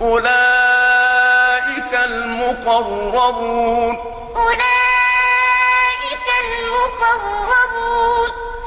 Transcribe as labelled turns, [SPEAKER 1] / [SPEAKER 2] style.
[SPEAKER 1] أولئك المقربون. أولئك المقربون.